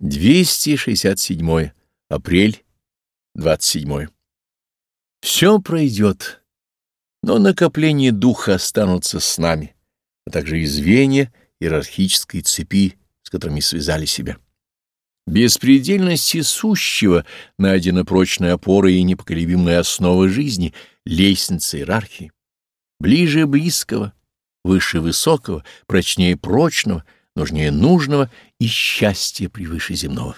267 апрель 27 Все пройдет, но накопления духа останутся с нами, а также и звенья иерархической цепи, с которыми связали себя. Беспредельности сущего найдена прочная опора и непоколебимая основа жизни, лестница иерархии. Ближе близкого, выше высокого, прочнее прочного — нужнее нужного и счастье превыше земного.